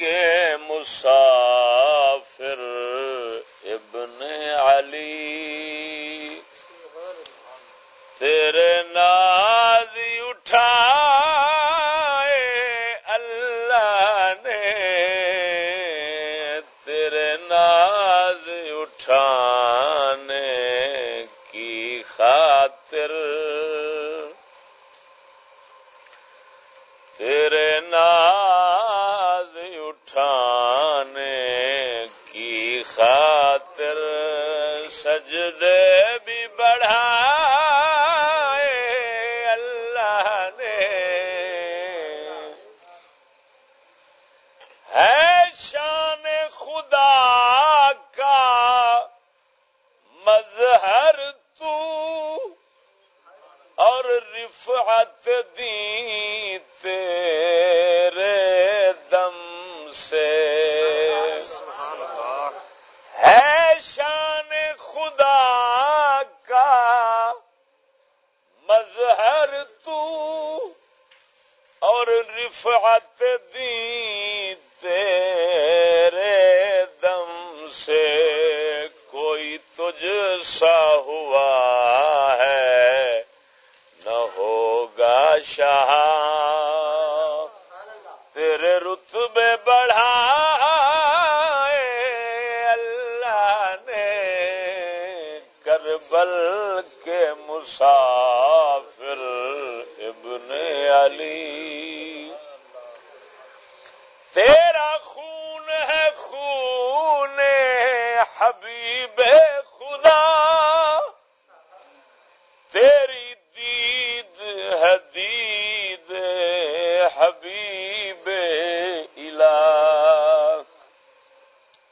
کے مسافر ابن علی۔ تیرے ناز اٹھا اللہ نے۔ تیرے ناز اٹھانے کی خاطر اور دی تیرے دم سے کوئی تجھ سا ہوا ہے، نہ ہوگا شاہ۔ تیرے رتبے بڑھا اللہ نے کربل کے مسافر ابن علی۔ تیرا خون ہے خون حبیب خدا۔ تیری دید ہے دید حبیب الہ۔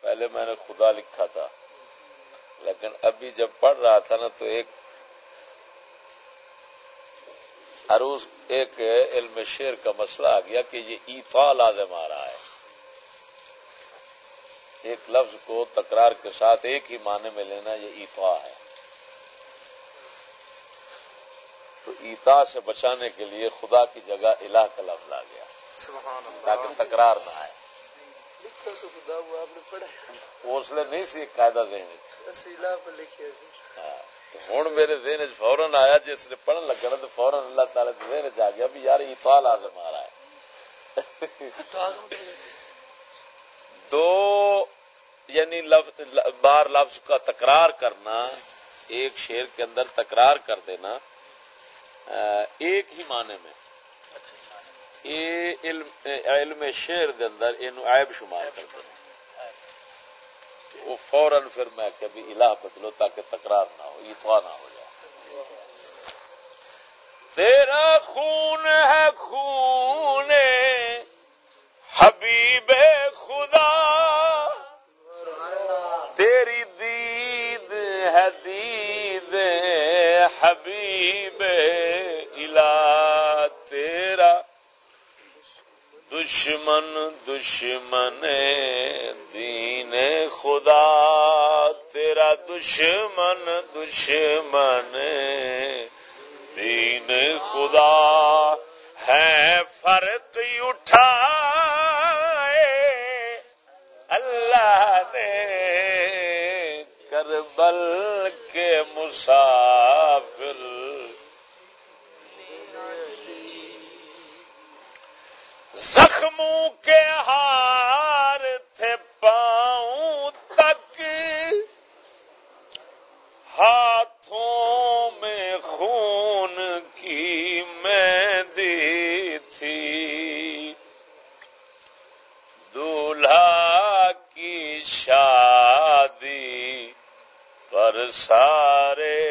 پہلے میں نے خدا لکھا تھا، لیکن ابھی جب پڑھ رہا تھا نا تو ایک عروض ایک علم شیر کا مسئلہ آ گیا کہ یہ ایفا لازم آ رہا ہے۔ ایک لفظ کو تکرار کے ساتھ ایک ہی معنی میں لینا یہ ایفا ہے۔ تو ایتا سے بچانے کے لیے خدا کی جگہ الہ کا لفظ آ گیا۔ تاکہ تکرار نہ آئے۔ اس لیے نہیں سی قاعدہ ذہن ہوں میرے ذہن فوراً آیا جس نے پڑھن لگا تو فوراً اللہ تعالی ذہن چ آ گیا بھی یار ایفا لازم آ رہا ہے۔ دو یعنی لفظ بار لفظ کا تکرار کرنا، ایک شیر کے اندر تکرار کر دینا ایک ہی معنی میں۔ اے علم علم شیر دے اندر یہ عیب شمار کر دینا۔ وہ فوراً پھر میں کبھی الہ بدلو تاکہ تکرار نہ ہو، ایفا نہ ہو جائے۔ تیرا خون ہے خون، حبیب خدا۔ حبیب الہ تیرا دشمن دشمن دین خدا تیرا دشمن دشمن دین خدا ہے فرق اٹھا اللہ نے کربل کے مسافر زخموں کے ہار سارے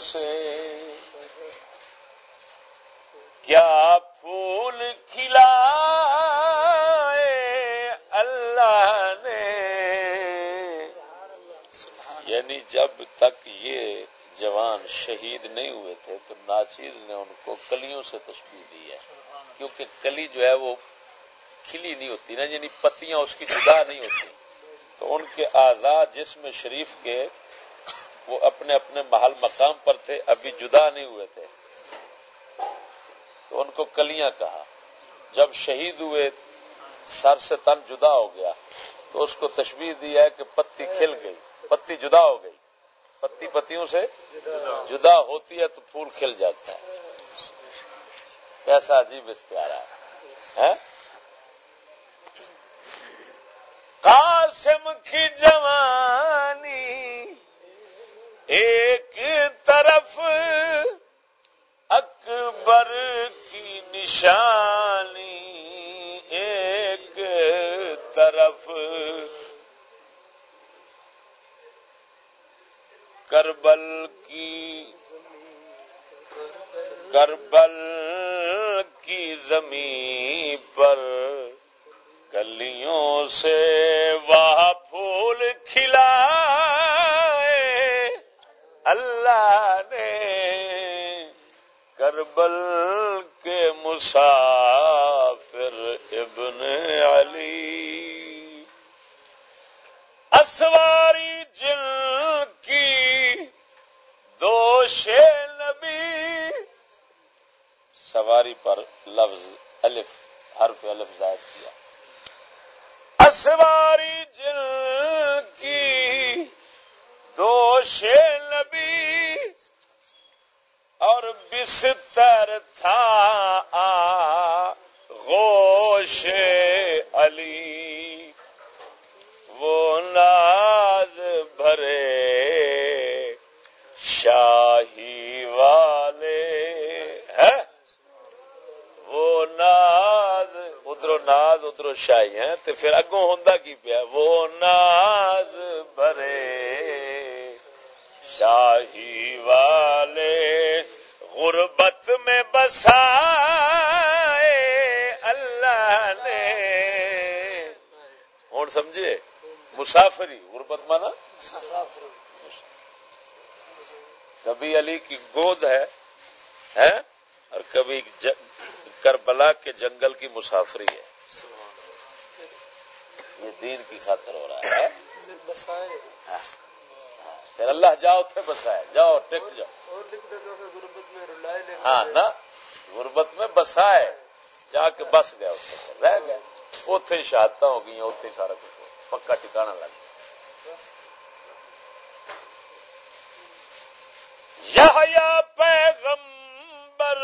سے۔ کیا پھول کھلا اللہ نے؟ یعنی جب تک یہ جوان شہید نہیں ہوئے تھے تو ناچیز نے ان کو کلیوں سے تشکیل دی ہے۔ کیونکہ کلی جو ہے وہ کھلی نہیں ہوتی نا یعنی پتیاں اس کی جدا نہیں ہوتی۔ تو ان کے آزاد جسم شریف کے وہ اپنے اپنے محل مقام پر تھے، ابھی جدا نہیں ہوئے تھے۔ تو ان کو کلیاں کہا۔ جب شہید ہوئے، سر سے تن جدا ہو گیا۔ تو اس کو تشبیح دیا ہے کہ پتی کھل گئی، پتی جدا ہو گئی۔ پتی پتیوں سے جدا ہوتی ہے تو پھول کھل جاتا ہے۔ کیسا عجیب اشتہار ہے۔ قاسم کی جوانی ایک طرف اکبر کی نشانی، ایک طرف کربل کی کربل کی زمین پر کلیوں سے وہ پھول کھلا۔ نے کربل کے مسافر ابن علی۔ اسواری جن کی دوش نبی۔ سواری پر لفظ الف، حرف الف زائد کیا۔ اسواری بستر تھا۔ غوش علی۔ وہ ناز بھرے۔ شاہی والے۔ وہ ناز۔ ادھر ناز، ادھر شاہی ہیں۔ تو پھر اگوں ہوں کی پیا؟ وہ ناز بھرے۔ شاہی والے۔ غربت میں بسا اللہ نے۔ ہوں سمجھے؟ مسافری غربت مانا؟ کبھی علی کی گود ہے اور کبھی کربلا کے جنگل کی مسافری ہے۔ یہ دین کی خاطر ہو رہا ہے۔ پھر اللہ جاؤ تھے بسائے۔ جاؤ ٹک جاؤ۔ ہاں نا غربت میں بسائے۔ جا کے بس گیا رہ گئے۔ اتے شہادت ہو گئی اتے سارا کچھ۔ پکا ٹکانا لگ گیا۔ یا پیغمبر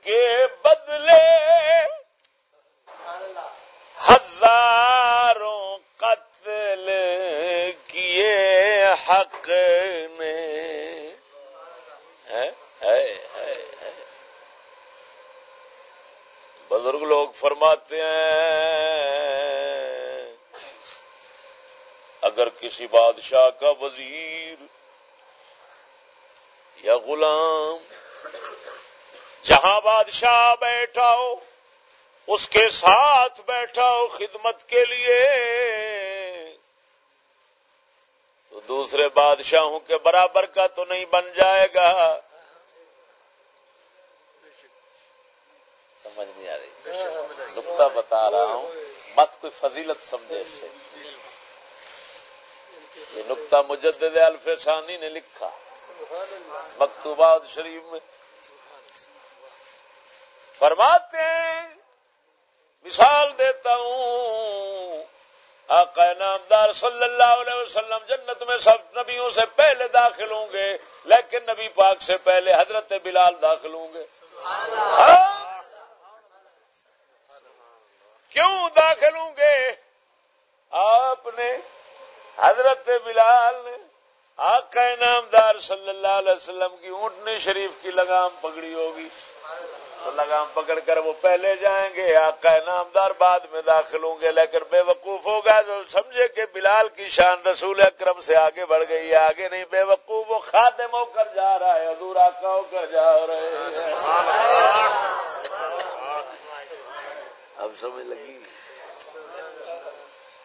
کے بدلے ہزاروں حق نے بزرگ لوگ فرماتے ہیں، اگر کسی بادشاہ کا وزیر یا غلام جہاں بادشاہ بیٹھا ہو، اس کے ساتھ بیٹھا ہو خدمت کے لیے دوسرے بادشاہوں کے برابر کا تو نہیں بن جائے گا۔ سمجھ نہیں آ رہی۔ نقطہ بتا رہا ہوں۔ مت کوئی فضیلت سمجھے اس سے۔ یہ نقطہ مجدد الفسانی نے لکھا۔ مکتوبات شریف میں۔ فرماتے ہیں، مثال دیتا ہوں۔ آقا نامدار صلی اللہ علیہ وسلم جنت میں سب نبیوں سے پہلے داخل ہوں گے، لیکن نبی پاک سے پہلے حضرت بلال داخل ہوں گے۔ ہاں؟ کیوں داخل ہوں گے؟ آپ نے، حضرت بلال نے آقا نامدار صلی اللہ علیہ وسلم کی اونٹنی شریف کی لگام پکڑی ہوگی۔ تو لگام پکڑ کر وہ پہلے جائیں گے، آقا نامدار بعد میں داخل ہوں گے، لیکن بے وقوف ہوگا تو سمجھے کہ بلال کی شان رسول اکرم سے آگے بڑھ گئی آگے نہیں، بے وقوف وہ خاتم ہو کر جا رہا ہے، حضور آقا ہو کر جا رہے اب سمجھ لگی؟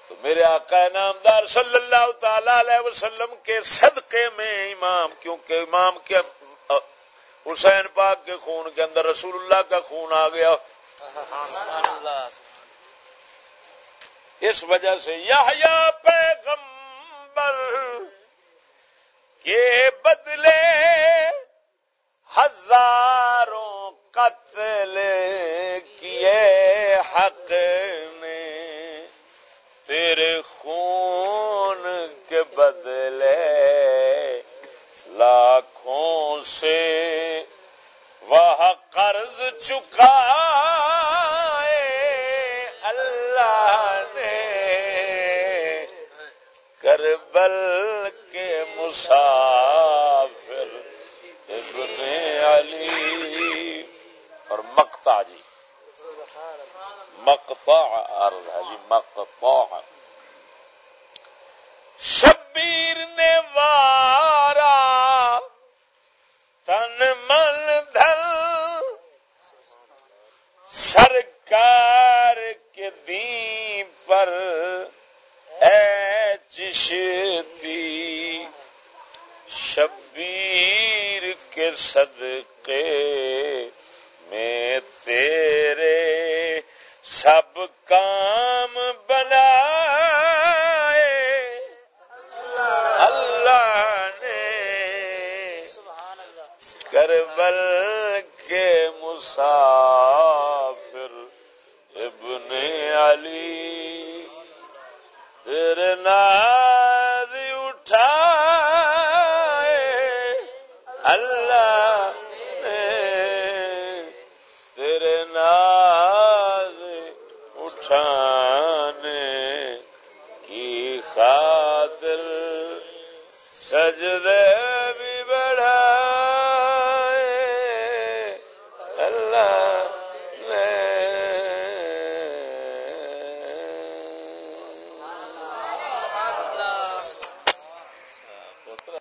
تو میرے آقا نامدار صلی اللہ تعالی علیہ وسلم کے صدقے میں امام، کیونکہ امام کے حسین پاک کے خون کے اندر رسول اللہ کا خون آ گیا۔ اس وجہ سے یا پیغمبر کے بدلے کربل کے مسافر ابن علی اور مکتا جی. مکتا عرض ہے جی مکتا کربل کے مسافر ابن علی تیرے نام